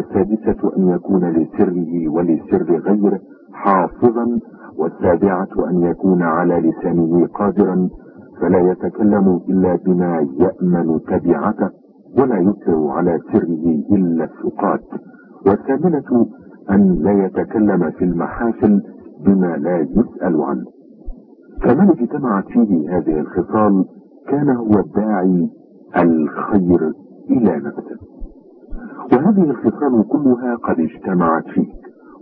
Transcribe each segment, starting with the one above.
السادسة أن يكون لسره ولسر غيره حافظا والسابعة أن يكون على لسانه قادرا فلا يتكلم إلا بما يأمن تبعته ولا يسر على سره إلا الثقات والثامنة أن لا يتكلم في المحافل بما لا يسأل عنه. فمن اجتمعت فيه هذه الخصال كان هو الداعي الخير إلى نفسه. وهذه الخصال كلها قد اجتمعت فيك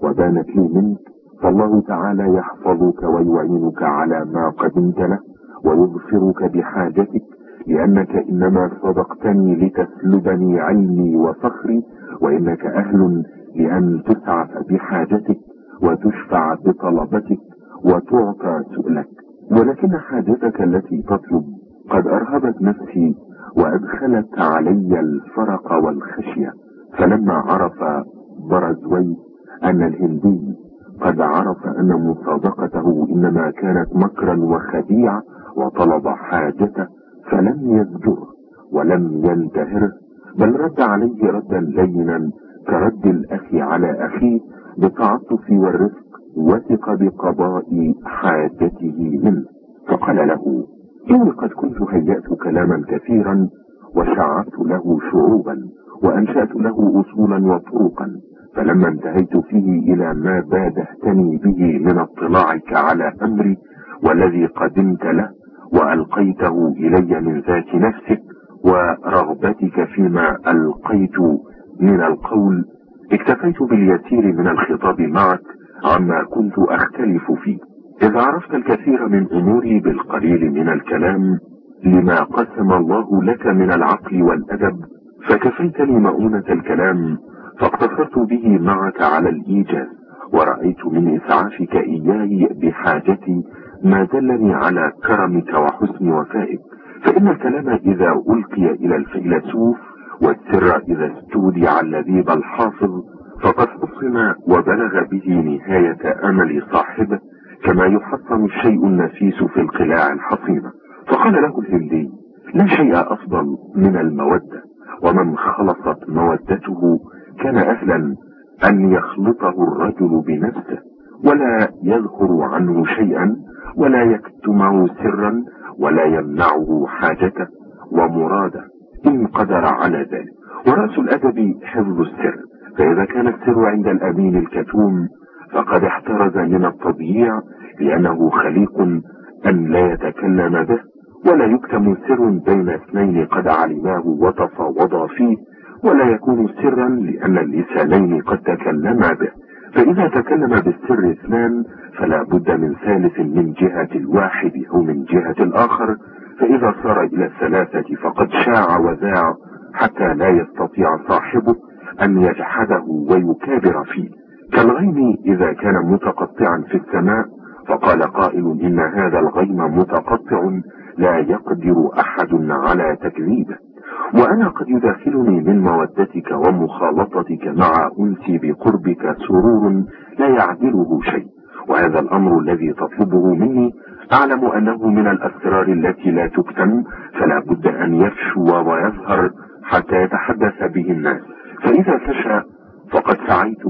وبانت لي منك فالله تعالى يحفظك ويعينك على ما قدمت له ويغفرك بحاجتك لأنك إنما صدقتني لتسلبني علمي وفخري وإنك أهل لأن تسعف بحاجتك وتشفع بطلبتك وتعطى سؤلك. ولكن حاجتك التي تطلب قد أرهبت نفسي وأدخلت علي الفرق والخشية. فلما عرف برزوي أن الهندي قد عرف أن مصادقته إنما كانت مكرا وخديعة وطلب حاجته فلم يزجره ولم ينتهره بل رد عليه ردا لينا كرد الأخ على أخيه بالتعطف والرفق وثق بقضاء حاجته منه. فقال له إني قد كنت هيأت كلاما كثيرا وشعرت له شعوبا وأنشأت له أصولا وطرقا فلما انتهيت فيه إلى ما بادهتني به من اطلاعك على أمري والذي قدمت له وألقيته إلي من ذات نفسك ورغبتك فيما ألقيت من القول اكتفيت باليسير من الخطاب معك عما كنت أختلف فيه. إذا عرفت الكثير من أموري بالقليل من الكلام لما قسم الله لك من العقل والأدب فكفيتني مؤونة الكلام فاقتصرت به معك على الإيجاز ورأيت من إسعافك إياي بحاجتي ما دلني على كرمك وحسن وفائك فإن الكلام إذا ألقي إلى الفيلسوف والسر إذا استودع اللذيذ الحافظ فقد حصن وبلغ به نهاية أمل صاحبه. كما يحصن الشيء النفيس في القلاع الحصينة. فقال له الهندي لا شيء أفضل من المودة ومن خلصت مودته كان أهلا أن يخلطه الرجل بنفسه ولا يذكر عنه شيئا ولا يكتمه سرا ولا يمنعه حاجته ومرادة إن قدر على ذلك. ورأس الأدب حفظ السر فإذا كان السر عند الأمين الكتوم فقد احترز من التضييع لأنه خليق أن لا يتكلم به ولا يكتم سر بين اثنين قد علماه وتفاوضا فيه ولا يكون سرا لأن اللسانين قد تكلما به. فإذا تكلم بالسر اثنان فلا بد من ثالث من جهة الواحد أو من جهة الآخر. فإذا صار إلى الثلاثة فقد شاع وذاع حتى لا يستطيع صاحبه أن يجحده ويكابر فيه. كالغيم إذا كان متقطعا في السماء؟ فقال قائل إن هذا الغيم متقطع لا يقدر أحد على تكذيبه. وأنا قد يداخلني من مودتك ومخالطتك مع أنسي بقربك سرور لا يعدله شيء. وهذا الأمر الذي تطلبه مني أعلم أنه من الأسرار التي لا تكتم فلا بد أن يفشو ويظهر حتى يتحدث به الناس. فإذا فشى فقد سعيت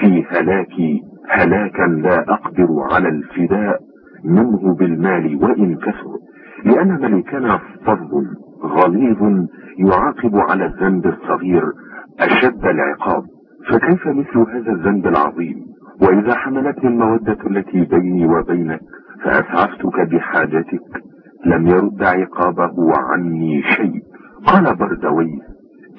في هلاكي هلاكا لا أقدر على الفداء منه بالمال وإن كثر لأن ملكنا فضل غليظ يعاقب على الذنب الصغير أشد العقاب. فكيف مثل هذا الذنب العظيم؟ وإذا حملتني المودة التي بيني وبينك فأسعفتك بحاجتك لم يرد عقابه عني شيء. قال بردوي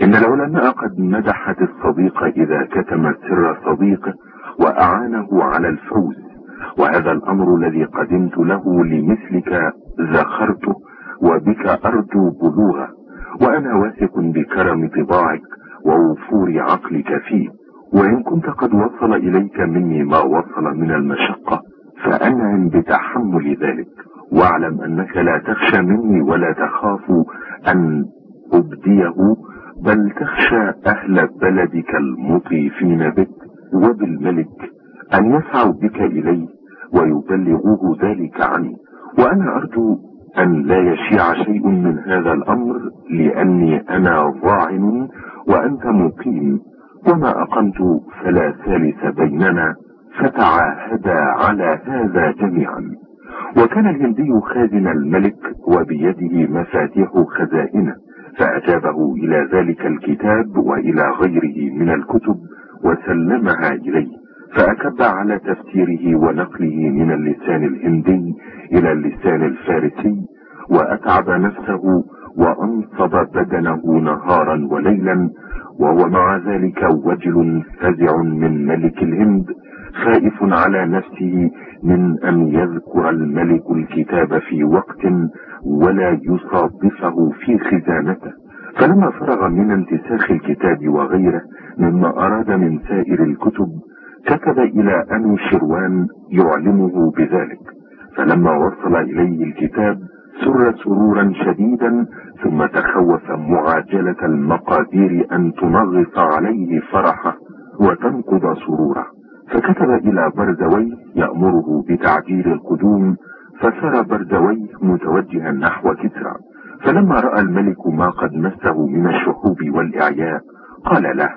إن العلماء قد مدحت الصديق إذا كتم سر صديقه وأعانه على الفوز وهذا الأمر الذي قدمت له لمثلك ذخرته وبك أرجو بلوغه وأنا واثق بكرم طباعك ووفور عقلك فيه. وإن كنت قد وصل إليك مني ما وصل من المشقة فأنعم بتحمل ذلك. واعلم أنك لا تخشى مني ولا تخاف أن أبديه بل تخشى أهل بلدك المطيفين بك وبالملك أن يسعوا بك إليه ويبلغوه ذلك عني. وأنا أرجو أن لا يشيع شيء من هذا الأمر لأني أنا ضاعن وأنت مقيم. وما أقمت فلا ثالث بيننا فتعاهدا على هذا جميعا. وكان الهندي خازن الملك وبيده مفاتيح خزائنه. فأجابه إلى ذلك الكتاب وإلى غيره من الكتب وسلمها إليه فأكب على تفسيره ونقله من اللسان الهندي إلى اللسان الفارسي وأتعب نفسه وأنصب بدنه نهارا وليلا وهو مع ذلك وجل فزع من ملك الهند خائف على نفسه من أن يذكر الملك الكتاب في وقت ولا يصادفه في خزانته. فلما فرغ من انتساخ الكتاب وغيره مما أراد من سائر الكتب كتب إلى أنو شروان يعلمه بذلك. فلما وصل إليه الكتاب سر سرورا شديدا ثم تخوف معاجلة المقادير أن تنغص عليه فرحه وتنقض سروره. فكتب إلى برزوي يأمره بتعجيل القدوم فسار برزوي متوجها نحو كسرى فلما رأى الملك ما قد مسه من الشحوب والإعياء قال له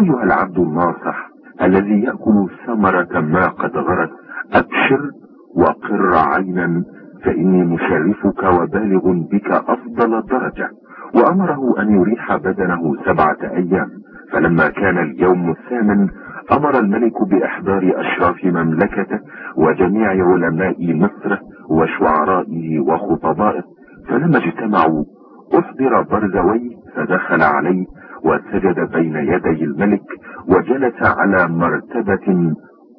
أيها العبد الناصح الذي يأكل ثمرة ما قد غرت أبشر وقر عينا فإني مشرفك وبالغ بك أفضل درجة. وأمره أن يريح بدنه سبعة أيام. فلما كان اليوم الثامن أمر الملك بإحضار أشراف مملكته وجميع علماء مصر وشعرائه وخطبائه فلما اجتمعوا أحضر برزوي فدخل عليه وسجد بين يدي الملك وجلس على مرتبة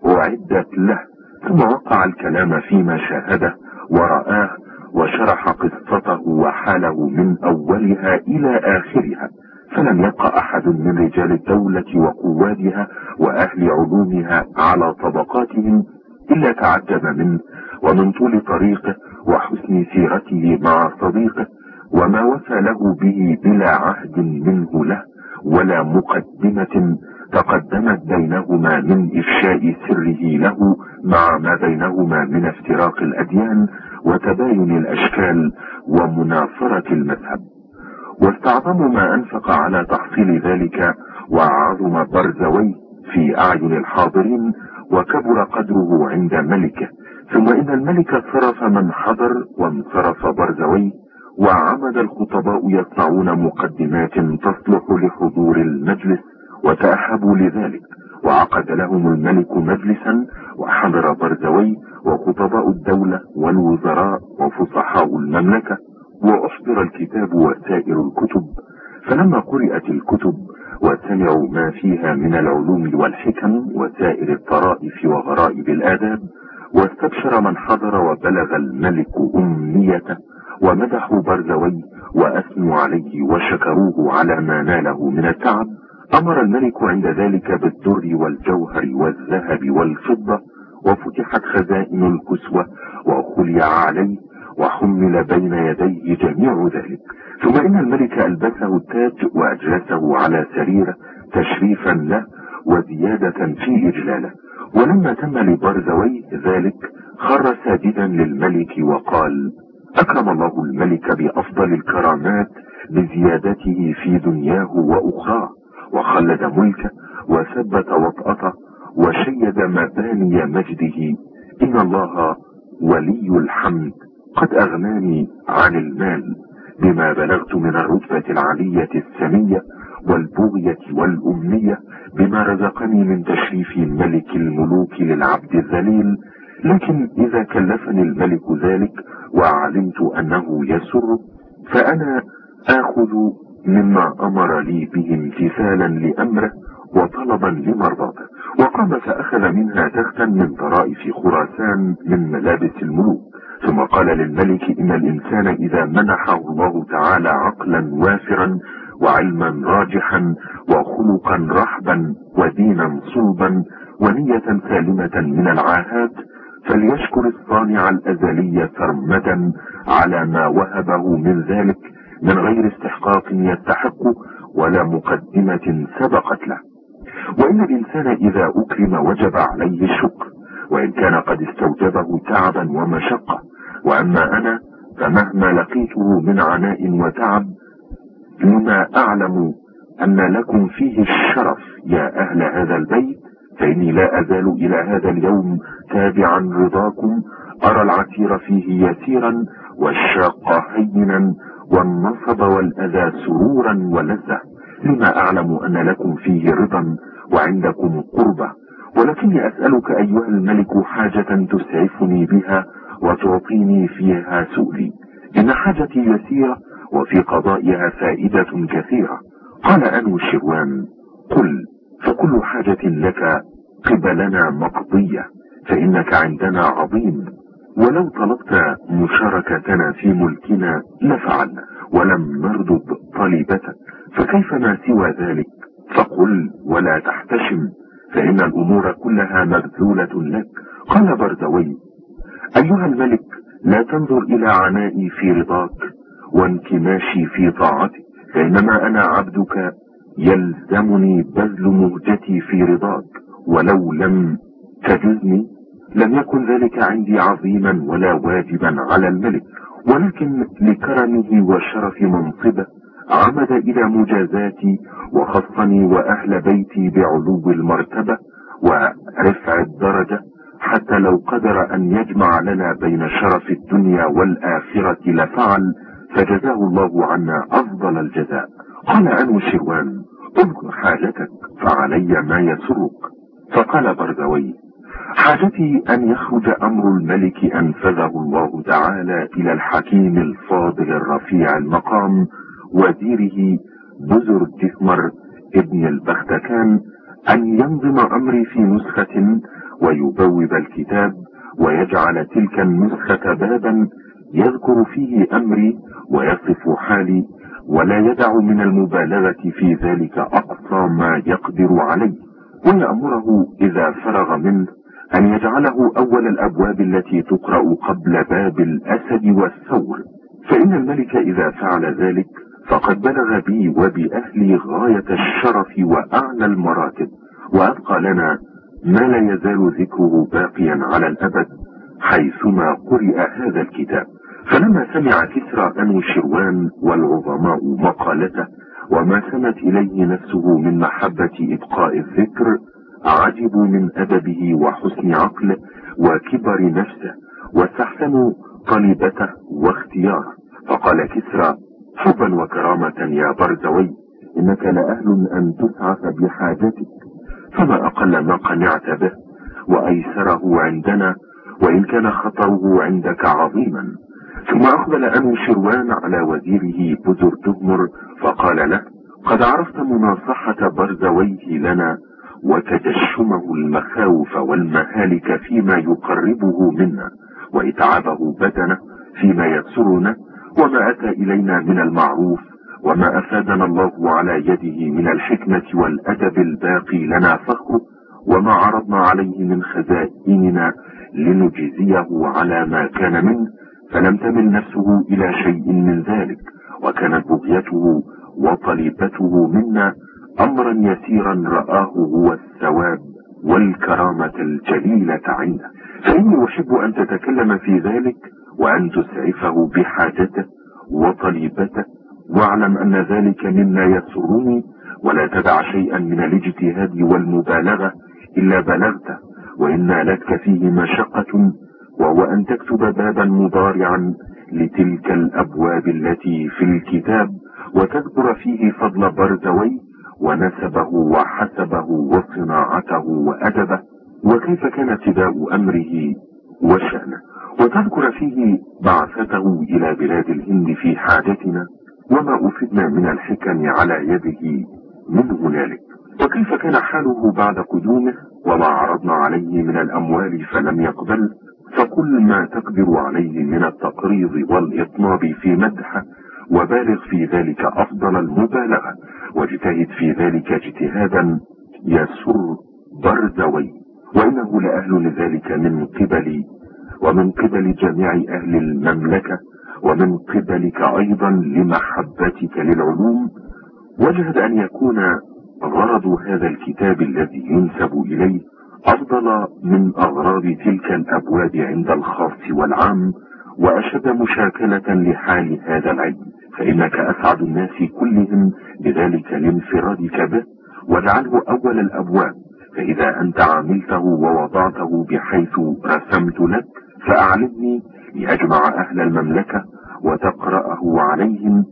أعدت له ثم وقع الكلام فيما شاهده ورآه وشرح قصته وحاله من أولها إلى آخرها. فلم يبق أحد من رجال الدولة وقوادها وأهل علومها على طبقاتهم إلا تعجب منه ومن طول طريقه وحسن سيرته مع صديقه وما وفى له به بلا عهد منه له ولا مقدمة تقدمت بينهما من إفشاء سره له مع ما بينهما من افتراق الأديان وتباين الأشكال ومنافرة المذهب. واستعظموا ما أنفق على تحصيل ذلك وعظم برزوي في أعين الحاضرين وكبر قدره عند ملكه ثم إن الملك صرف من حضر وانصرف برزوي وعمد الخطباء يصنعون مقدمات تصلح لحضور المجلس وتأهبوا لذلك. وعقد لهم الملك مجلسا وحضر برزوي وخطباء الدولة والوزراء وفصحاء المملكة. وأحضر الكتاب وسائر الكتب. فلما قرأت الكتب وسمعوا ما فيها من العلوم والحكم وسائر الطرائف وغرائب الآداب واستبشر من حضر وبلغ الملك أمنيته ومدحوا برزوي وأثنوا عليه وشكروه على ما ناله من التعب أمر الملك عند ذلك بالدر والجوهر والذهب والفضة وفتحت خزائن الكسوة وخلع عليه وحمل بين يديه جميع ذلك. ثم إن الملك ألبسه التاج وأجلسه على سريره تشريفا له وزيادة في إجلاله. ولما تم لبرزوي ذلك خر ساجدا للملك وقال أكرم الله الملك بأفضل الكرامات بزيادته في دنياه وأخراه وخلد ملكه وثبت وطأته وشيد مباني مجده. إن الله ولي الحمد. قد أغناني عن المال بما بلغت من الرتبة العالية السمية والبغية والأمنية بما رزقني من تشريف ملك الملوك للعبد الذليل. لكن إذا كلفني الملك ذلك وعلمت أنه يسر فأنا آخذ مما أمر لي به امتثالا لأمره وطلبا لمرضاته وقام فأخذ منها تختا من طرائف خراسان من ملابس الملوك. ثم قال للملك إن الإنسان إذا منحه الله تعالى عقلا وافرا وعلما راجحا وخلقا رحبا ودينا صلبا ونية سالمة من العاهات فليشكر الصانع الأزلي سرمدا على ما وهبه من ذلك من غير استحقاق يستحق ولا مقدمة سبقت له. وإن الإنسان إذا أكرم وجب عليه الشكر وإن كان قد استوجبه تعبا ومشقة. وأما أنا فمهما لقيته من عناء وتعب لما أعلم أن لكم فيه الشرف يا أهل هذا البيت فإني لا أزال إلى هذا اليوم تابعا رضاكم أرى العسير فيه يسيرا والشاق هينا والنصب والأذى سرورا ولذة. لما أعلم أن لكم فيه رضا وعندكم قربة ولكني أسألك أيها الملك حاجة تسعفني بها وتعطيني فيها سؤلي. إن حاجتي يسيرة وفي قضائها فائدة كثيرة. قال أنو الشروان قل فكل حاجة لك قبلنا مقضية فإنك عندنا عظيم. ولو طلبت مشاركتنا في ملكنا لفعلنا ولم نرضب طلبتك فكيف ما سوى ذلك؟ فقل ولا تحتشم. فإن الأمور كلها مبذولة لك. قال بردوي أيها الملك لا تنظر إلى عنائي في رضاك وانكماشي في طاعتك فإنما أنا عبدك يلزمني بذل مهجتي في رضاك. ولو لم تجزني لم يكن ذلك عندي عظيما ولا واجبا على الملك. ولكن لكرمه وشرف منصبه عمد إلى مجازاتي وخصني وأهل بيتي بعلو المرتبة ورفع الدرجة حتى لو قدر أن يجمع لنا بين شرف الدنيا والآخرة لفعل فجزاه الله عنا أفضل الجزاء. قال أنو شروان اذكر حاجتك فعلي ما يسرك. فقال برزوي حاجتي أن يخرج أمر الملك أنفذه الله تعالى إلى الحكيم الفاضل الرفيع المقام وزيره بزر الجثمر ابن البختكان أن ينظم أمري في نسخة ويبوب الكتاب ويجعل تلك النسخة بابا يذكر فيه أمري ويصف حالي ولا يدع من المبالغة في ذلك أقصى ما يقدر عليه. ويأمره إذا فرغ منه أن يجعله أول الأبواب التي تقرأ قبل باب الأسد والثور. فإن الملك إذا فعل ذلك فقد بلغ بي وبأهلي غاية الشرف وأعلى المراتب وأبقى لنا ما لا يزال ذكره باقيا على الأبد حيثما قرئ هذا الكتاب. فلما سمع كسرى أنو شروان والعظماء مقالته وما سمت إليه نفسه من محبة إبقاء الذكر عجبوا من أدبه وحسن عقله وكبر نفسه واستحسنوا طلبته واختياره. فقال كسرى حبا وكرامة يا برزوي إنك لأهل أن تسعف بحاجتك فما أقل ما قنعت به وأيسره عندنا وإن كان خطره عندك عظيما. ثم أقبل أنو شروان على وزيره بزر تهمر فقال له قد عرفت مناصحة برزويه لنا وتجشمه المخاوف والمهالك فيما يقربه منا وإتعابه بدنه فيما يسرنا وما أتى إلينا من المعروف وما أفادنا الله على يده من الحكمة والأدب الباقي لنا فخر وما عرضنا عليه من خزائننا لنجزيه على ما كان منه فلم تمل نفسه إلى شيء من ذلك وكانت بغيته وطلبته منا أمرا يسيرا رآه هو الثواب والكرامة الجليلة عنده فإني أحب أن تتكلم في ذلك وأن تسعفه بحاجته وطلبته واعلم أن ذلك مما يسرني ولا تدع شيئا من الاجتهاد والمبالغة إلا بلغته. وإن لك فيه مشقة وهو أن تكتب بابا مضارعا لتلك الأبواب التي في الكتاب وتذكر فيه فضل برزوي ونسبه وحسبه وصناعته وأدبه. وكيف كان ابتداء أمره وشأنه؟ وتذكر فيه بعثته إلى بلاد الهند في حاجتنا وما أفدنا من الحكم على يده من هنالك. وكيف كان حاله بعد قدومه وما عرضنا عليه من الأموال فلم يقبل فكل ما تقدر عليه من التقريض والإطناب في مدحه وبالغ في ذلك أفضل المبالغة واجتهد في ذلك اجتهادا يسر برزوي وإنه لأهل لذلك من قبلي ومن قبل جميع أهل المملكة ومن قبلك أيضا لمحبتك للعلوم وجد أن يكون غرض هذا الكتاب الذي ينسب إليه أفضل من أغراض تلك الأبواب عند الخاص والعام وأشد مشاكلة لحال هذا العلم. فإنك أسعد الناس كلهم بذلك لانفرادك به واجعله أول الأبواب. فإذا أنت عملته ووضعته بحيث رسمت لك فأعلمني لأجمع أهل المملكة وتقرأه عليهم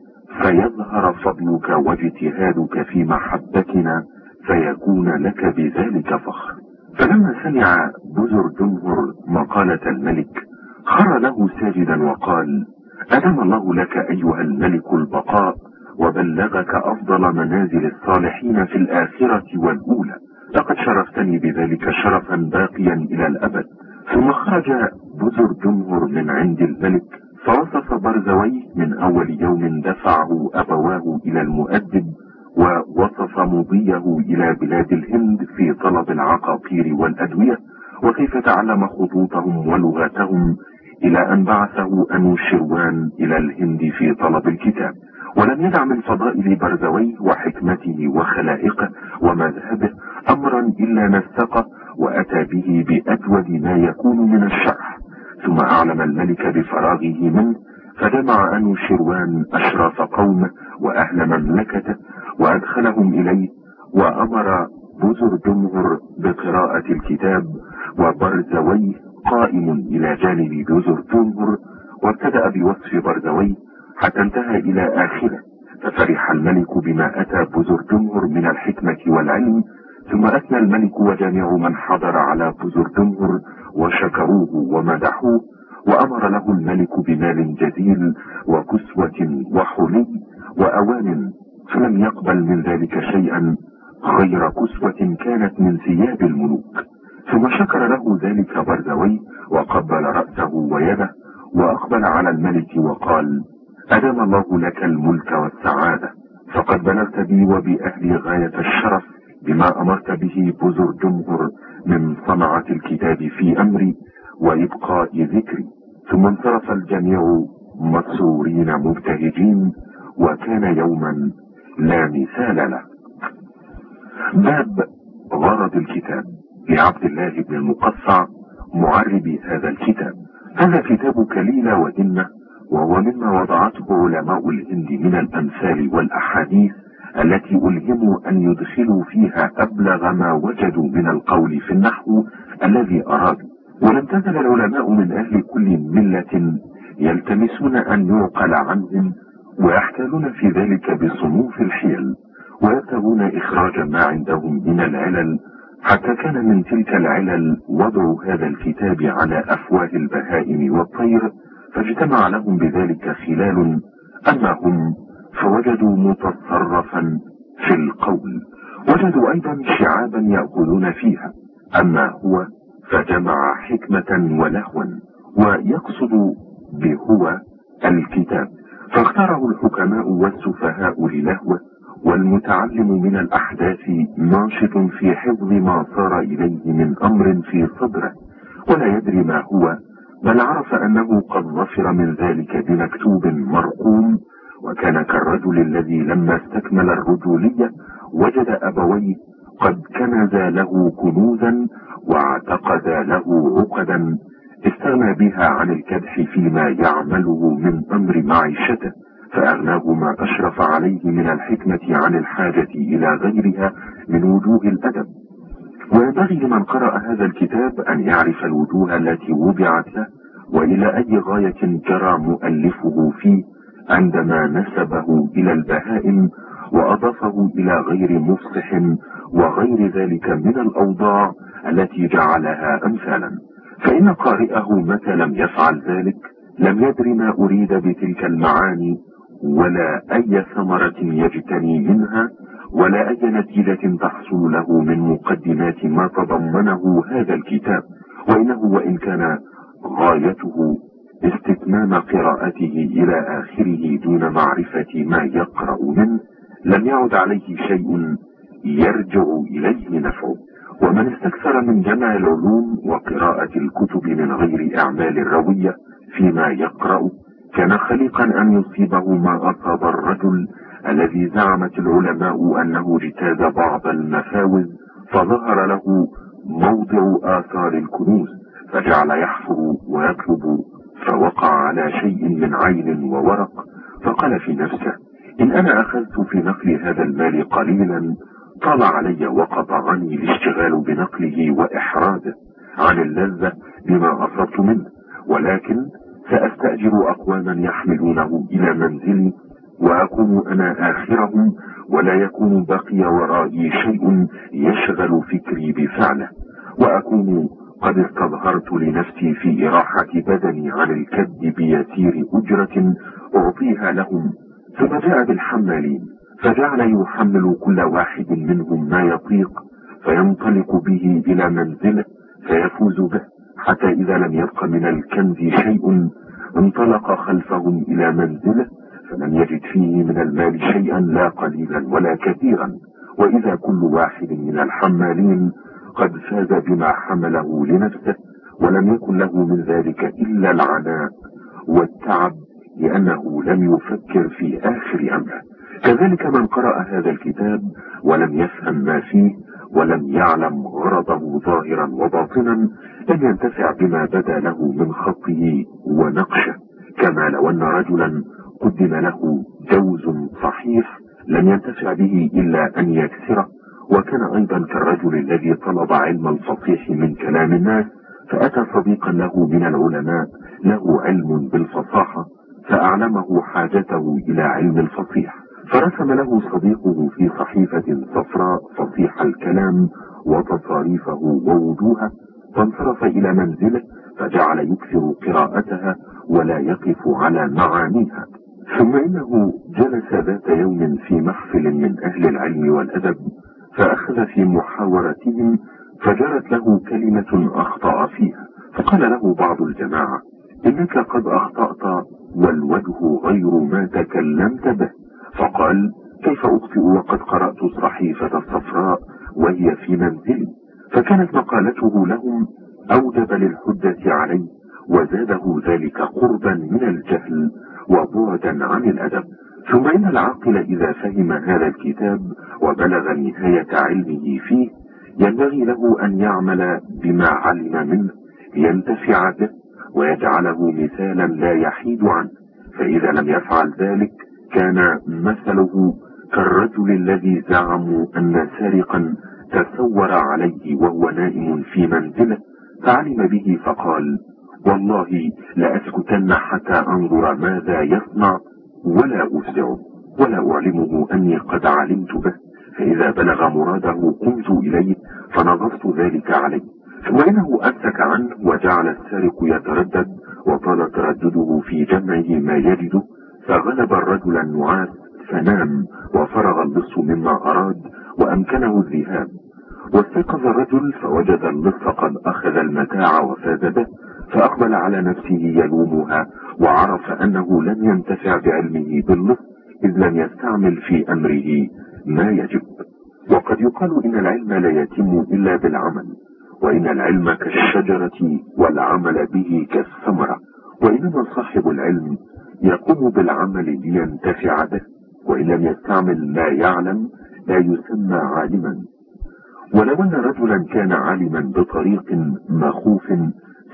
فيظهر فضلك واجتهادك في محبتنا فيكون لك بذلك فخر. فلما سمع بزر جمهر مقالة الملك خر له ساجدا وقال أدم الله لك أيها الملك البقاء وبلغك أفضل منازل الصالحين في الآخرة والأولى. لقد شرفتني بذلك شرفا باقيا إلى الأبد. ثم خرج بزر جمهر من عند الملك فوصف برزويه من أول يوم دفعه أبواه إلى المؤدب ووصف مضيه إلى بلاد الهند في طلب العقاقير والأدوية وكيف تعلم خطوطهم ولغتهم إلى أن بعثه أنو شروان إلى الهند في طلب الكتاب. ولم يدع من فضائل برزويه وحكمته وخلائقه ومذهبه أمرا إلا نسقه وأتى به بأجود ما يكون من الشرح. ثم أعلم الملك بفراغه منه فجمع أنو شروان أشراف قومه وأهل مملكته وأدخلهم إليه وأمر بزر جمهر بقراءة الكتاب وبرزويه قائم إلى جانب بزر جمهر وابتدأ بوصف برزويه حتى انتهى إلى آخره ففرح الملك بما أتى بزر جمهر من الحكمة والعلم ثم أثنى الملك وجميع من حضر على بزر جمهر وشكروه ومدحوه وأمر له الملك بمال جزيل وكسوة وحلي وأوان فلم يقبل من ذلك شيئا غير كسوة كانت من ثياب الملوك. ثم شكر له ذلك بردوي وقبل رأسه ويده وأقبل على الملك وقال أدام الله لك الملك والسعادة فقد بلغت بي وبأهلي غاية الشرف بما أمرت به بزر جمهر من صنعة الكتاب في أمري وإبقاء ذكري ثم انصرف الجميع مسرورين مبتهجين وكان يوما لا مثال له. باب غرض الكتاب لعبد الله بن المقصع معرب هذا الكتاب. هذا كتاب كليلة ودنة وهو مما وضعته علماء الهند من الأمثال والأحاديث التي ألهموا أن يدخلوا فيها أبلغ ما وجدوا من القول في النحو الذي أرادوا. ولم تزل العلماء من أهل كل ملة يلتمسون أن يعقل عنهم ويحتالون في ذلك بصنوف الحيل ويبتغون إخراج ما عندهم من العلل. حتى كان من تلك العلل وضع هذا الكتاب على أفواه البهائم والطير فاجتمع لهم بذلك خلال أما هم فوجدوا متصرفا في القول. وجدوا أيضا شعابا يأخذون فيها. أما هو فجمع حكمة ولهوا ويقصد بهو الكتاب. فاختاره الحكماء والسفهاء للهوة. والمتعلم من الأحداث ناشط في حفظ ما صار إليه من أمر في صدره. ولا يدري ما هو بل عرف أنه قد ظفر من ذلك بمكتوب مرقوم وكان كالرجل الذي لما استكمل الرجولية وجد أبويه قد كنز له كنوزا واعتقد له عقدا استغنى بها عن الكدح فيما يعمله من أمر معيشته فأغناه ما أشرف عليه من الحكمة عن الحاجة إلى غيرها من وجوه الأدب. وينبغي لمن قرأ هذا الكتاب أن يعرف الوجوه التي وضعت له وإلى أي غاية جرى مؤلفه فيه. عندما نسبه إلى البهائم وأضافه إلى غير مفصح وغير ذلك من الأوضاع التي جعلها أمثالا. فإن قارئه متى لم يفعل ذلك لم يدر ما أريد بتلك المعاني ولا أي ثمرة يجتني منها ولا أي نتيجة تحصل له من مقدمات ما تضمنه هذا الكتاب. وإنه وإن كان غايته استتمام قراءته إلى آخره دون معرفة ما يقرأ منه لم يعد عليه شيء يرجع إليه نفعه. ومن استكثر من جمع العلوم وقراءة الكتب من غير أعمال الروية فيما يقرأ كان خليقا أن يصيبه ما أصاب الرجل الذي زعمت العلماء أنه اجتاز بعض المفاوز فظهر له موضع آثار الكنوز فجعل يحفر ويطلب فوقع على شيء من عين وورق فقال في نفسه إن أنا أخذت في نقل هذا المال قليلا طال علي وقطعني الاشتغال بنقله وإحراده عن اللذة بما أصبت منه ولكن سأستأجر أقواما يحملونه إلى منزلي وأكون أنا آخرهم ولا يكون بقي ورائي شيء يشغل فكري بفعله وأكون قد استظهرت لنفسي في إراحة بدني عن الكد بيسير أجرة أعطيها لهم ثم جاء بالحمالين فجعل يحمل كل واحد منهم ما يطيق فينطلق به إلى منزله فيفوز به حتى إذا لم يبق من الكنز شيء انطلق خلفهم إلى منزله فلم يجد فيه من المال شيئا لا قليلا ولا كثيرا وإذا كل واحد من الحمالين قد فاز بما حمله لنفسه ولم يكن له من ذلك إلا العناء والتعب لأنه لم يفكر في آخر أمره. كذلك من قرأ هذا الكتاب ولم يفهم ما فيه ولم يعلم غرضه ظاهرا وباطنا لم ينتفع بما بدا له من خطه ونقشه. كما لو أن رجلا قدم له جوز صحيح لم ينتفع به إلا أن يكسره. وكان أيضا كالرجل الذي طلب علم الفصيح من كلام الناس فأتى صديقا له من العلماء له علم بالفصاحة فأعلمه حاجته إلى علم الفصيح فرسم له صديقه في صحيفة صفراء فصيح الكلام وتصاريفه ووجوهه فانصرف إلى منزله فجعل يكثر قراءتها ولا يقف على معانيها. ثم إنه جلس ذات يوم في محفل من أهل العلم والأدب فأخذ في محاورتهم فجرت له كلمة أخطأ فيها فقال له بعض الجماعة إنك قد أخطأت والوجه غير ما تكلمت به. فقال كيف أخطئ وقد قرأت الصحيفة الصفراء وهي في منزلي؟ فكانت مقالته لهم أوجب للحجة عليه وزاده ذلك قربا من الجهل وبعدا عن الأدب. ثم إن العاقل إذا فهم هذا الكتاب وبلغ نهاية علمه فيه ينبغي له أن يعمل بما علم منه لينتفع به ويجعله مثالا لا يحيد عنه. فإذا لم يفعل ذلك كان مثله كالرجل الذي زعموا أن سارقا تسور عليه وهو نائم في منزله فعلم به فقال والله لأسكتن حتى أنظر ماذا يصنع ولا أسرعه ولا أعلمه أني قد علمت به. فإذا بلغ مراده قمت إليه فنظرت ذلك عليه. ثم إنه أمسك عنه وجعل السارق يتردد وطال تردده في جمعه ما يجده. فغلب الرجل النعاس فنام وفرغ اللص مما أراد وأمكنه الذهاب. واستيقظ الرجل فوجد اللص قد أخذ المتاع وفاز به. فأقبل على نفسه يلومها وعرف أنه لن ينتفع بعلمه باللص إذ لم يستعمل في أمره ما يجب. وقد يقال إن العلم لا يتم إلا بالعمل وإن العلم كالشجرة والعمل به كالثمرة وإنما صاحب العلم يقوم بالعمل لينتفع به وإن لم يستعمل ما يعلم لا يسمى عالما. ولو أن رجلا كان عالما بطريق مخوف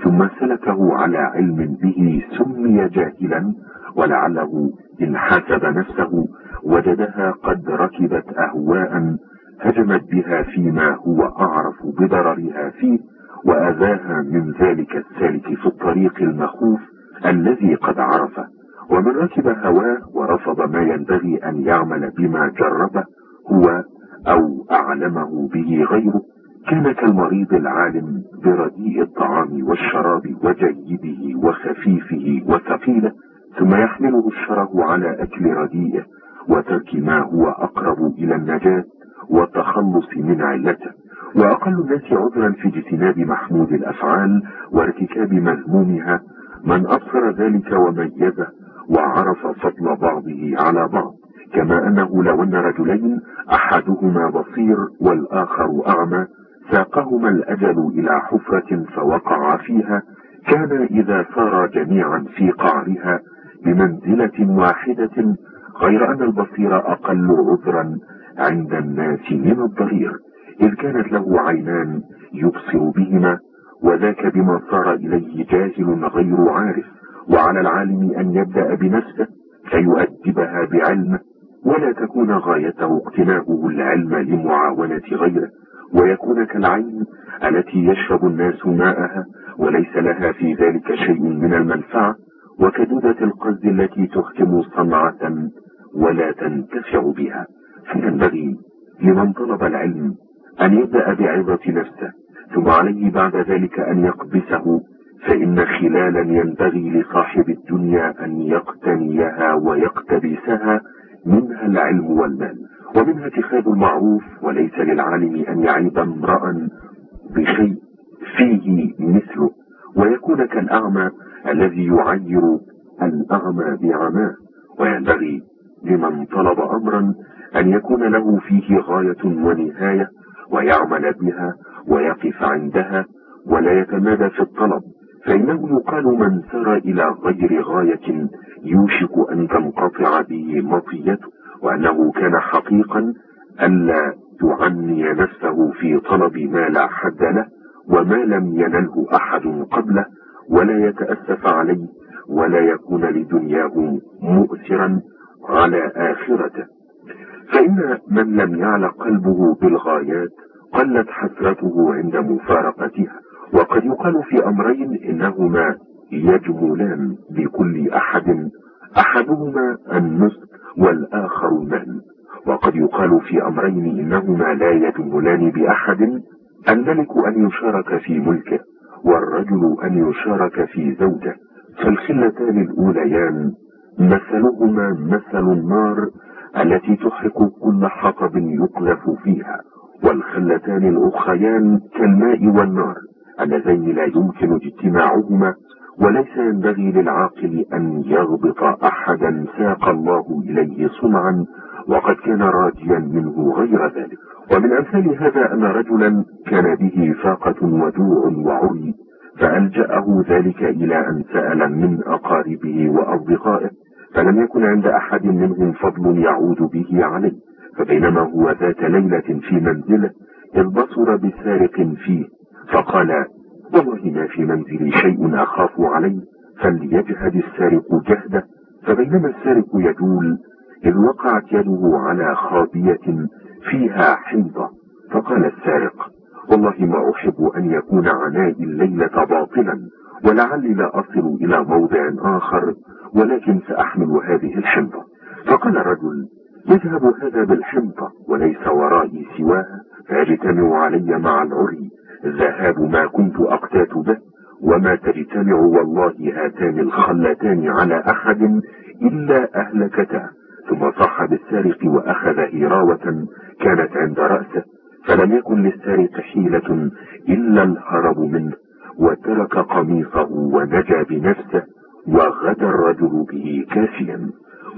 ثم سلكه على علم به سمي جاهلا ولعله إن حاسب نفسه وجدها قد ركبت أهواء هجمت بها فيما هو أعرف بضررها فيه وأذاها من ذلك السالك في الطريق المخوف الذي قد عرفه. ومن ركب هواه ورفض ما ينبغي أن يعمل بما جربه هو أو أعلمه به غيره. كان كالمريض العالم برديء الطعام والشراب وجيده وخفيفه وثقيله ثم يحمله الشره على أكل رديئه وترك ما هو أقرب إلى النجاة والتخلص من علته وأقل الناس عذرا في اجتناب محمود الأفعال وارتكاب مذمومها. من أبصر ذلك وميزه وعرف فضل بعضه على بعض. كما أنه لو أن رجلين أحدهما بصير والآخر أعمى. ساقهما الأجل إلى حفرة فوقع فيها كان إذا سار جميعا في قعرها بمنزلة واحدة غير أن البصير أقل عذرا عند الناس من الضرير إذ كانت له عينان يبصر بهما وذاك بما صار إليه جاهل غير عارف وعلى العالم أن يبدأ بنفسه فيؤدي يملأها بعلم ولا تكون غايته اقتناؤه العلم لمعاونة غيره. ويكون كالعين التي يشرب الناس ماءها وليس لها في ذلك شيء من المنفعة وكدودة القز التي تختم صنعة ولا تنتفع بها. فينبغي لمن طلب العلم أن يبدأ بعظة نفسه ثم عليه بعد ذلك أن يقبسه فإن خلالا ينبغي لصاحب الدنيا أن يقتنيها ويقتبسها منها العلم والمال. ومنها اتخاذ المعروف وليس للعالم أن يعيب امرأ بشيء فيه مثله ويكون كالأعمى الذي يعير الأعمى بعماه وينبغي لمن طلب أمرا أن يكون له فيه غاية ونهاية ويعمل بها ويقف عندها ولا يتمادى في الطلب فإنه يقال من سار إلى غير غاية يوشك أن تنقطع به مطيته. وأنه كان حقيقا ألا تعني نفسه في طلب ما لا حد له وما لم ينله أحد قبله ولا يتأسف عليه ولا يكون لدنياه مؤثرا على آخرته. فإن من لم يعلق قلبه بالغايات قلت حسرته عند مفارقتها وقد يقال في أمرين إنهما يجملان بكل أحد أحدهما النصف والآخر المال وقد يقال في أمرين إنهما لا يجملان بأحد الملك أن يشارك في ملكه والرجل أن يشارك في زوجه. فالخلتان الأوليان مثلهما مثل النار التي تحرق كل حطب يقذف فيها. والخلتان الأخيان كالماء والنار اللذين لا يمكن اجتماعهما وليس ينبغي للعاقل أن يغبط أحدا ساق الله إليه صنعا وقد كان راجيا منه غير ذلك. ومن أمثال هذا أن رجلا كان به فاقة وجوع وعري فألجأه ذلك إلى أن سأل من أقاربه وأصدقائه فلم يكن عند أحد منهم فضل يعود به عليه فبينما هو ذات ليلة في منزله إذ بصر بسارق فيه فقال ما في منزلي شيء أخاف عليه فليجهد السارق جهده فبينما السارق يجول إذ وقعت يده على خابية فيها حنطة فقال السارق والله ما أحب أن يكون عنائي الليلة باطلا ولعلي لا أصل إلى موضع آخر ولكن سأحمل هذه الحنطة فقال الرجل يذهب هذا بالحنطة وليس ورائي سواها فيجتمع علي مع العري. ذهاب ما كنت أقتات به وما تجتمع والله هاتان الخلتان على أحد إلا أهلكتا. ثم صح بالسارق وأخذ هراوة كانت عند رأسه فلم يكن للسارق حيلة إلا الهرب منه وترك قميصه ونجا بنفسه وغدا الرجل به كافيا.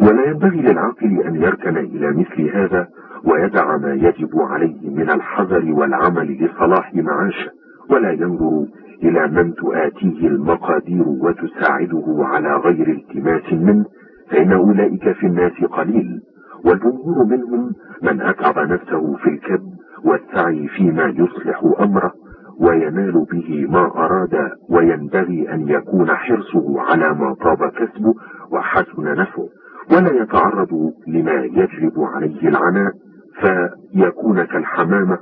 ولا ينبغي للعاقل أن يركن إلى مثل هذا ويدع ما يجب عليه من الحذر والعمل لصلاح معاشه ولا ينظر إلى من تآتيه المقادير وتساعده على غير التماس منه فإن أولئك في الناس قليل والجمهور منهم من أتعب نفسه في الكب والسعي فيما يصلح أمره وينال به ما أراد وينبغي أن يكون حرصه على ما طاب كسبه وحسن نفعه ولا يتعرض لما يجلب عليه العناء. فيكون كالحمامة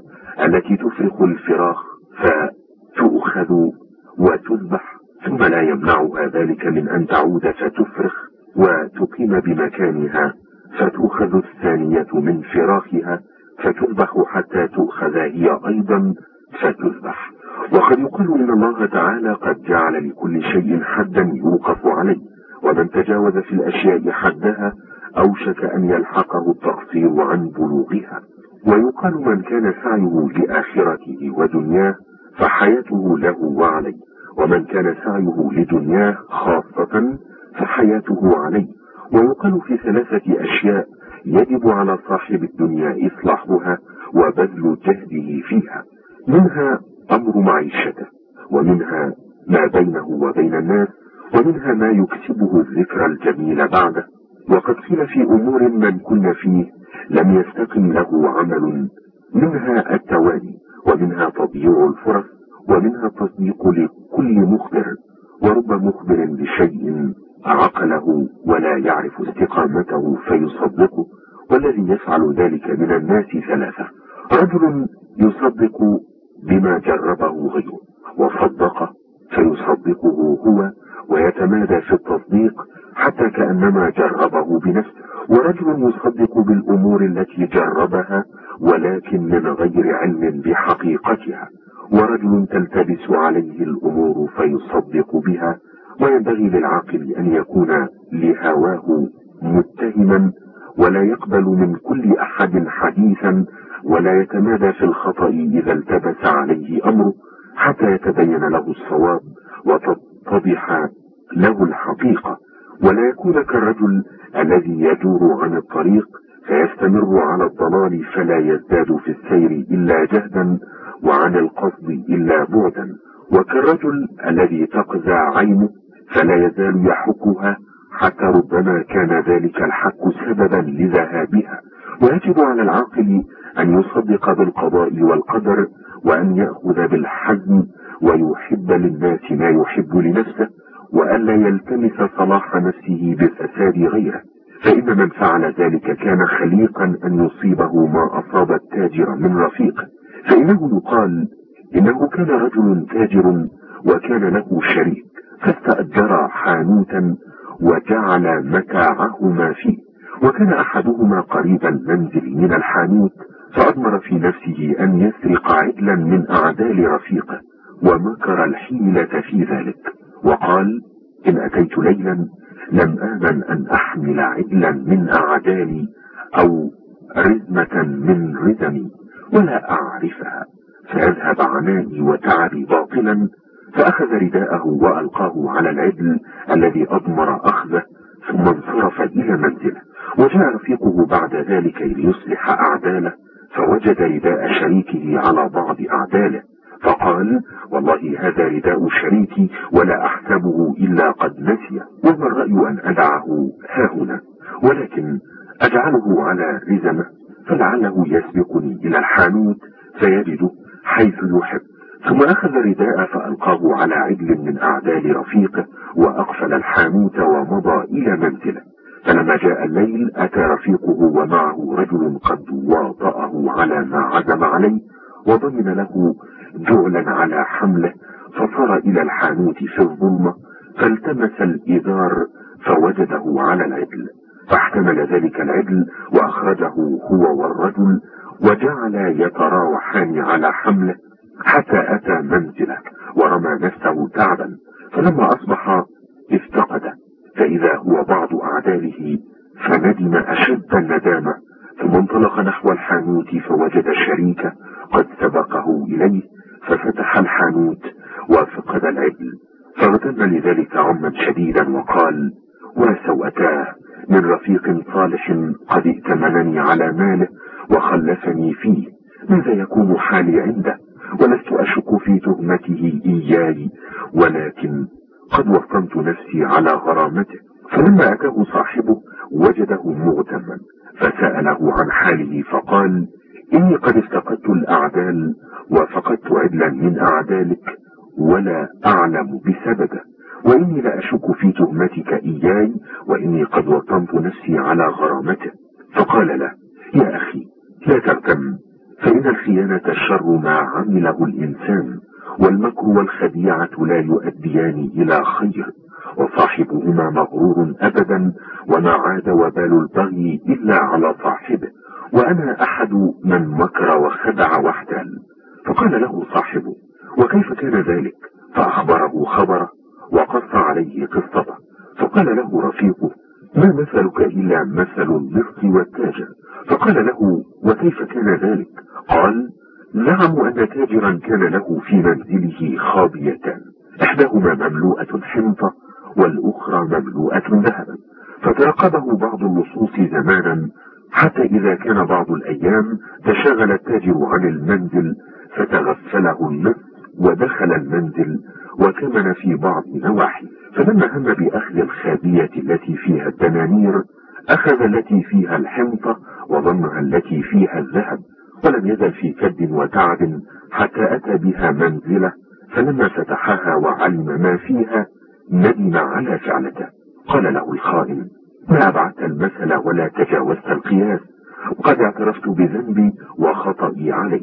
التي تفرخ الفراخ فتؤخذ وتذبح ثم لا يمنعها ذلك من أن تعود فتفرخ وتقيم بمكانها فتؤخذ الثانية من فراخها فتذبح حتى تؤخذ هي أيضا فتذبح. وقد يقال إن الله تعالى قد جعل لكل شيء حدا يوقف عليه ومن تجاوز في الأشياء حدها أوشك أن يلحقه التقصير عن بلوغها. ويقال من كان سعيه لآخرته ودنياه فحياته له وعليه. ومن كان سعيه لدنياه خاصة فحياته عليه. ويقال في ثلاثة أشياء يجب على صاحب الدنيا إصلاحها وبذل جهده فيها. منها أمر معيشته ومنها ما بينه وبين الناس ومنها ما يكسبه الذكر الجميل بعده. وقد قيل في أمور من كن فيه لم يستقم له عمل منها التوالي ومنها تضييع الفرص ومنها التصديق لكل مخبر ورب مخبر بشيء عقله ولا يعرف استقامته فيصدقه والذي يفعل ذلك من الناس ثلاثة رجل يصدق بما جربه غيره وصدقه فيصدقه هو ويتمادى في التصديق حتى كأنما جربه بنفسه. ورجل يصدق بالأمور التي جربها ولكن من غير علم بحقيقتها. ورجل تلتبس عليه الأمور فيصدق بها وينبغي للعاقل أن يكون لهواه متهما ولا يقبل من كل أحد حديثا ولا يتمادى في الخطأ إذا التبس عليه أمره حتى يتبين له الصواب وتتضح له الحقيقة ولا يكون كالرجل الذي يدور عن الطريق فيستمر على الضلال فلا يزداد في السير إلا جهدا وعن القصد إلا بعدا. وكالرجل الذي تقزى عينه فلا يزال يحكها حتى ربما كان ذلك الحك سببا لذهابها. ويجب على العاقل أن يصدق بالقضاء والقدر وأن يأخذ بالحزم ويحب للناس ما يحب لنفسه وألا يلتمس صلاح نفسه بفساد غيره. فإن من فعل ذلك كان خليقا أن يصيبه ما أصاب التاجر من رفيقه فإنه يقال إنه كان رجل تاجر وكان له شريك فاستأجر حانوتا وجعل متاعهما فيه. وكان أحدهما قريب المنزل من الحانوت فأضمر في نفسه أن يسرق عدلا من أعدال رفيقه. ومكر الحيلة في ذلك وقال إن أتيت ليلا لم آمن أن أحمل عدلا من أعدالي أو رزمة من رزمي ولا أعرفها فأذهب عنائي وتعبي باطلا فأخذ رداءه وألقاه على العدل الذي أضمر أخذه ثم انصرف إلى منزله وجاء رفيقه بعد ذلك ليصلح أعداله فوجد رداء شريكه على بعض أعداله. فقال والله هذا رداء شريكي ولا أحسبه إلا قد نسي. وما الرأي أن أدعه ها هنا؟ ولكن أجعله على رزمه فلعله يسبقني إلى الحانوت فيجده حيث يحب. ثم أخذ رداء فألقاه على عدل من أعدال رفيقه وأقفل الحانوت ومضى إلى منزله. فلما جاء الليل أتى رفيقه ومعه رجل قد واطأه على ما عزم عليه وضمن له جعلا على حمله فصار إلى الحانوت في الظلمة فالتمس الإذار فوجده على العدل. فاحتمل ذلك العدل وأخرجه هو والرجل وجعل يتراوحان على حمله حتى أتى منزله ورمى نفسه تعبا فلما أصبح افتقد. فإذا هو بعض أعداله فندم أشد الندامة ثم انطلق نحو الحانوت فوجد شريكه قد سبقه إليه ففتح الحانوت وفقد العدل فاغتم لذلك عما شديدا وقال وسوأتاه من رفيق صالح قد ائتمنني على ماله وخلفني فيه. ماذا يكون حالي عنده؟ ولست أشك في تهمته إياي ولكن قد وطنت نفسي على غرامته. فلما أتاه صاحبه وجده مغتما فسأله عن حاله فقال إني قد افتقدت الأعدال وفقدت عدلا من أعدالك ولا أعلم بسببه وإني لأشك في تهمتك إياي وإني قد وطنت نفسي على غرامته. فقال له يا أخي لا تغتم فإن الخيانة شر ما عمله الإنسان والمكر والخديعة لا يؤديان إلى خير وصاحبهما مغرور أبدا وما عاد وبال البغي إلا على صاحبه. وأنا أحد من مكر وخدع واحتال فقال له صاحبه وكيف كان ذلك؟ فأخبره خبره وقص عليه قصته. فقال له رفيقه ما مثلك إلا مثل اللص والتاجر فقال له وكيف كان ذلك؟ قال زعموا أن تاجرا كان له في منزله خابيتان إحداهما مملوءة حنطة والأخرى مملوءة ذهبا فترقبه بعض اللصوص زمانا حتى إذا كان بعض الأيام تشاغل التاجر عن المنزل فتغفله اللص ودخل المنزل وكمن في بعض نواحي. فلما هم بأخذ الخابية التي فيها الدنانير أخذ التي فيها الحنطة وضمها التي فيها الذهب ولم يزل في كد وتعب حتى أتى بها منزله. فلما فتحها وعلم ما فيها ندم على فعلته. قال له الخائن ما أبعدت المثل ولا تجاوزت القياس. وقد اعترفت بذنبي وخطئي علي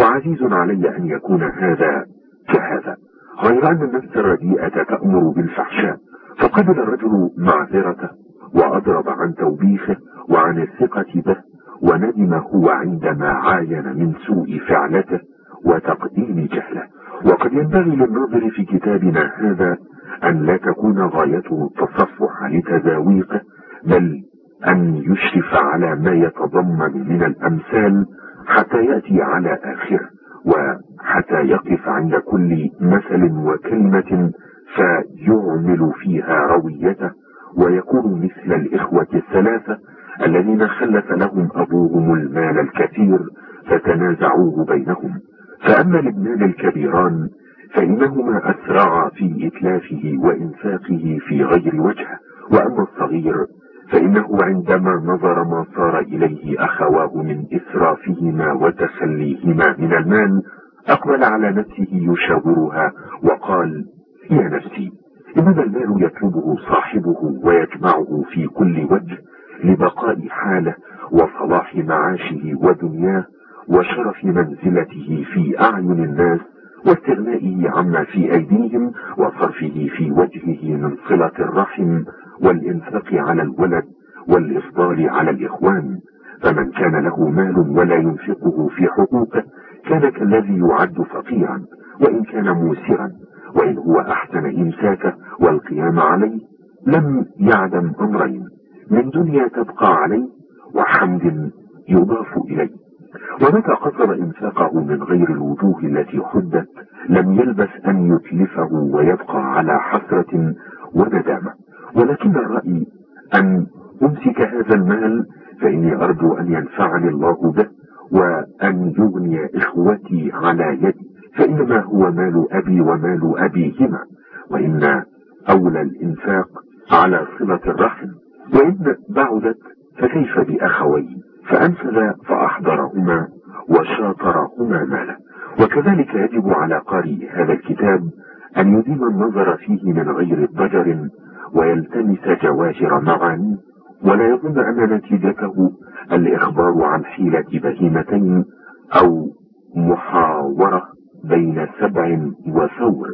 وعزيز علي أن يكون هذا كهذا. غير أن النفس الرديئة تأمر بالفحشاء فقبل الرجل معذرته وأضرب عن توبيخه وعن الثقة به وندم هو عندما عاين من سوء فعلته وتقديم جهله. وقد ينبغي للناظر في كتابنا هذا أن لا تكون غايته التصفح لتزاويقه بل أن يشرف على ما يتضمن من الأمثال حتى يأتي على آخره وحتى يقف عند كل مثل وكلمة فيعمل فيها رويته ويكون مثل الإخوة الثلاثة الذين خلف لهم أبوهم المال الكثير فتنازعوه بينهم. فأما الابنان الكبيران فإنهما أسرعا في إتلافه وإنفاقه في غير وجه. وأما الصغير فإنه عندما نظر ما صار إليه أخواه من إسرافهما وتخليهما من المال أقبل على نفسه يشاورها وقال يا نفسي إنما المال يطلبه صاحبه ويجمعه في كل وجه لبقاء حاله وصلاح معاشه ودنياه وشرف منزلته في أعين الناس واستغنائه عما في أيديهم وصرفه في وجهه من صلة الرحم والإنفاق على الولد والإفضال على الإخوان. فمن كان له مال ولا ينفقه في حقوقه كان كالذي يعد فقيرا وإن كان موسرا وإن هو أحسن إمساكه والقيام عليه لم يعدم أمرين من دنيا تبقى عليه وحمد يضاف إليه. ومتى قصر إنفاقه من غير الوجوه التي حدت لم يلبس أن يتلفه ويبقى على حسرة وندامة ولكن الرأي أن أمسك هذا المال فإني أرجو أن ينفعني الله به وأن يغني إخوتي على يدي. فإنما هو مال أبي ومال أبيهما. وإن أولى الإنفاق على صلة الرحم. وإن بعدت فكيف بأخوين فأنفذ فأحضرهما وشاطرهما مالا. وكذلك يجب على قارئ هذا الكتاب أن يديم النظر فيه من غير ضجر ويلتمس جواهر معاني ولا يظن أن نتيجته الإخبار عن حيلة بهيمتين أو محاورة بين سبع وثور.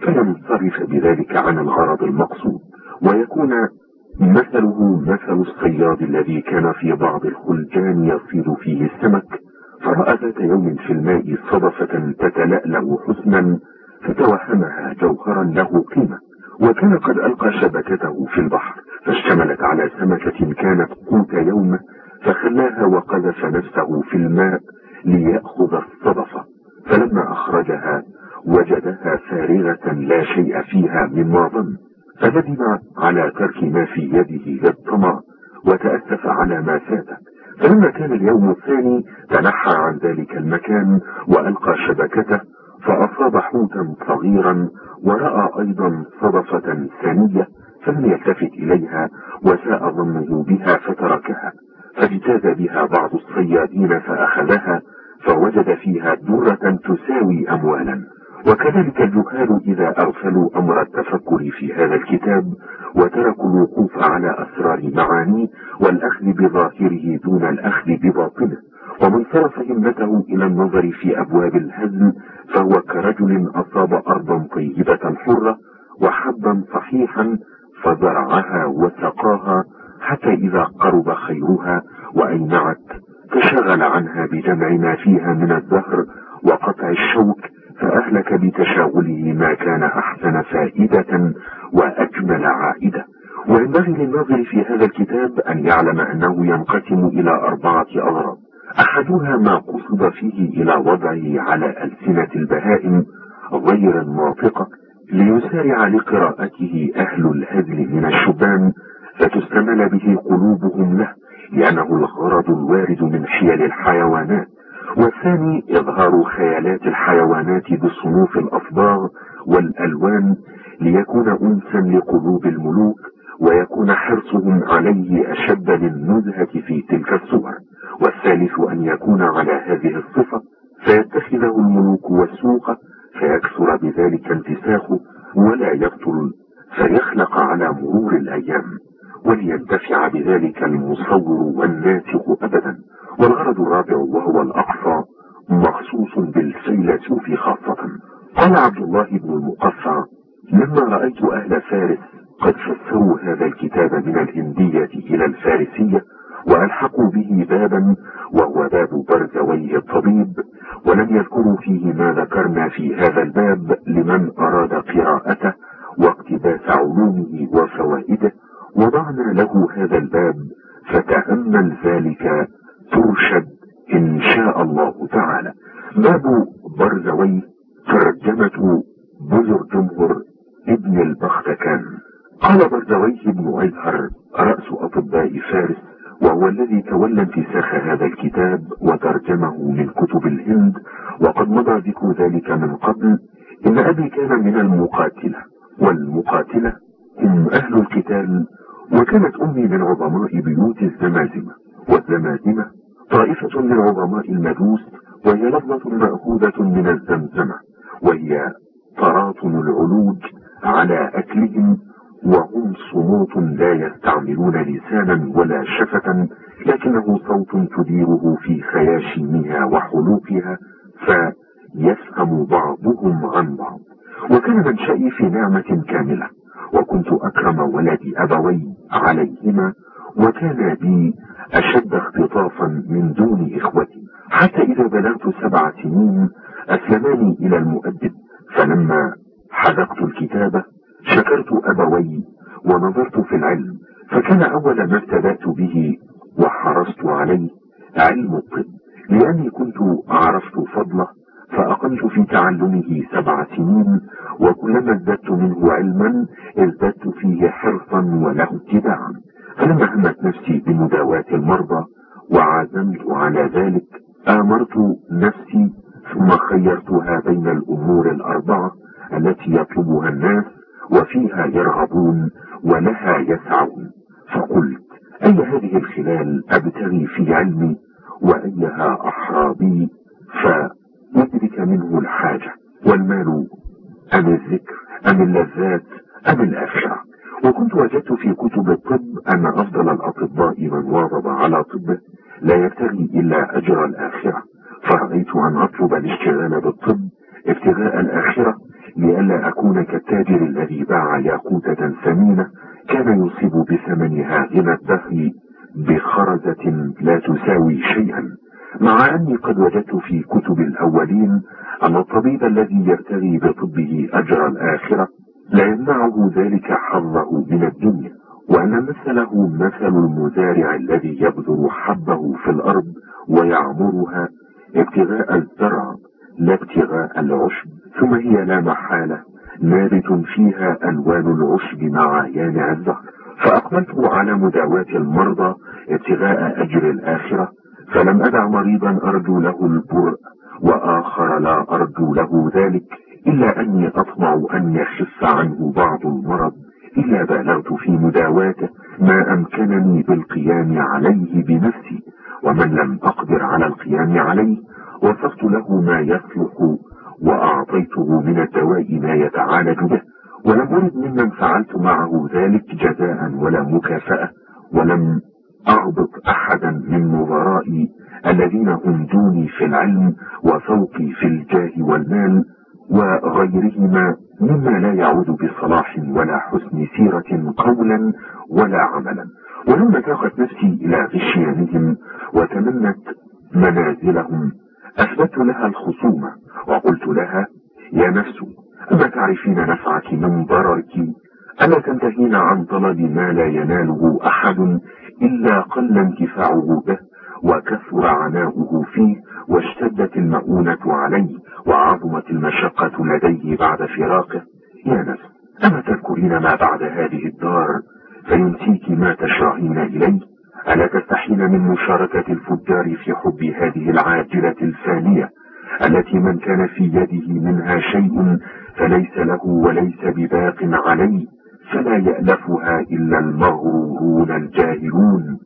فينصرف بذلك عن الغرض المقصود ويكون مثله مثل الصياد الذي كان في بعض الخلجان يصيد فيه السمك فرأى ذات يوم في الماء صدفة تتلألأ حسنا فتوهمها جوهرا له قيمة. وكان قد ألقى شبكته في البحر فاشتملت على سمكة كانت قوت يومه فخلاها وقذف نفسه في الماء ليأخذ الصدفة فلما أخرجها وجدها فارغة لا شيء فيها مما ظن فندم على ترك ما في يده للطمع وتأسف على ما فاته فلما كان اليوم الثاني تنحى عن ذلك المكان وألقى شبكته فأصاب حوتا صغيرا ورأى أيضا صدفة ثانية فلم يلتفت إليها وساء ظنه بها فتركها. فاجتاز بها بعض الصيادين فأخذها فوجد فيها درة تساوي أموالا. وكذلك الجهال إذا أغفلوا أمر التفكر في هذا الكتاب وتركوا الوقوف على أسرار معانيه والأخذ بظاهره دون الأخذ بباطنه. ومن صرف همته إلى النظر في أبواب الهزل فهو كرجل أصاب أرضا طيبة حرة وحبا صحيحا فزرعها وسقاها حتى إذا قرب خيرها وأينعت تشغل عنها بجمع ما فيها من الزهر وقطع الشوك فأهلك بتشاغله ما كان أحسن فائدة وأجمل عائدة. وينبغي للناظر في هذا الكتاب أن يعلم أنه ينقسم إلى أربعة أغراض. أحدها ما قصد فيه إلى وضعه على ألسنة البهائم غير الناطقة ليسارع لقراءته أهل الهزل من الشبان فتستمل به قلوبهم له لأنه الغرض الوارد من حيل الحيوانات. والثاني إظهار خيالات الحيوانات بصنوف الأصباغ والألوان ليكون أنسا لقلوب الملوك ويكون حرصهم عليه أشد للنزهة في تلك الصور. والثالث أن يكون على هذه الصفة فيتخذه الملوك والسوق فيكثر بذلك انتساخه ولا يقتل فيخلق على مرور الأيام ولينتفع بذلك المصور والناسخ أبدا. والغرض الرابع وهو الأقصى مخصوص بالفيلسوف خاصة. قال عبد الله بن المقفع لما رأيت أهل فارس قد فسروا هذا الكتاب من الهندية إلى الفارسية وألحقوا به بابا وهو باب برزويه الطبيب ولم يذكروا فيه ما ذكرنا في هذا الباب لمن أراد قراءته واقتباس علومه وفوائده وضعنا له هذا الباب فتأمل ذلك ترشد إن شاء الله تعالى. باب برزويه ترجمة بزر جمهر ابن البختكان. قال برزويه بن أزهر رأس أطباء فارس وهو الذي تولى انتساخ هذا الكتاب وترجمه من كتب الهند وقد مضى ذكر ذلك من قبل. إن أبي كان من المقاتلة والمقاتلة هم أهل القتال وكانت أمي من عظماء بيوت الزمازمة والزمازمة طائفة من عظماء المجوس وهي لفظة مأخوذة من الزمزمة وهي تراطن العلوج على أكلهم وهم صموت لا يستعملون لسانا ولا شفة لكنه صوت تديره في خياشيمها وحلوقها فيفهم بعضهم عن بعض. وكان منشأي في نعمة كاملة وكنت أكرم ولدي أبوي عليهما وكان بي أشد اختطافا من دون إخوتي. حتى إذا بلغت سبع سنين أسلماني إلى المؤدب. فلما حذقت الكتابة شكرت أبوي ونظرت في العلم. فكان أول ما ابتدأت به وحرصت عليه علم الطب. لأني كنت عرفت فضله فأقمت في تعلمه سبع سنين وكلما ازددت منه علما ازددت فيه حرصا وله اتباعا. بمداواة المرضى وعزمت على ذلك. آمرت نفسي ثم خيرتها بين الأمور الأربعة التي يطلبها الناس وفيها يرغبون ولها يسعون. فقلت أي هذه الخلال أبتغي في علمي وأيها أحرى بي فأدرك منه الحاجة. والمال أم الذكر أم اللذات أم الأخشع وكنت وجدت في كتب الطب أن أفضل الأطباء من واظب على طبه لا يبتغي إلا أجر الآخرة فرأيت أن أطلب الاشتغال بالطب ابتغاء الآخرة لئلا أكون كالتاجر الذي باع ياقوتة ثمينة كان يصيب بثمنها غنى الدهر بخرزة لا تساوي شيئا. مع أني قد وجدت في كتب الأولين أن الطبيب الذي يبتغي بطبه أجر الآخرة لا يمنعه ذلك حظه من الدنيا وأن مثله مثل المزارع الذي يبذر حبه في الأرض ويعمرها ابتغاء الزرع لا ابتغاء العشب ثم هي لا محالة نابت فيها ألوان العشب مع يانع الزهر. فأقبلت على مداواة المرضى ابتغاء أجر الآخرة فلم أدع مريضا أرجو له البرء وآخر لا أرجو له ذلك. إلا أني أطمع أن يخف عنه بعض المرض إلا بالغت في مداواته ما أمكنني بالقيام عليه بنفسي ومن لم أقدر على القيام عليه وصفت له ما يصلح وأعطيته من الدواء ما يتعالج به ولم أرد ممن فعلت معه ذلك جزاء ولا مكافأة ولم أغبط أحدا من نظرائي الذين هم دوني في العلم وفوقي في الجاه والمال وغيرهما مما لا يعود بصلاح ولا حسن سيرة قولا ولا عملا. ولما تاخت نفسي إلى غشيانهم وتمنت منازلهم أثبت لها الخصومة وقلت لها يا نفس أما تعرفين نفعك من ضررك؟ ألا تنتهين عن طلب ما لا يناله أحد إلا قل انتفاعه به وكثر عناؤه فيه واشتدت المؤونة عليه وعظمت المشقة لديه بعد فراقه. يا نفس أما تذكرين ما بعد هذه الدار فينسيك ما تشرعين إليه؟ ألا تستحين من مشاركة الفجار في حب هذه العاجلة الفانية التي من كان في يده منها شيء فليس له وليس بباق عليه فلا يألفها إلا المغرورون الجاهلون.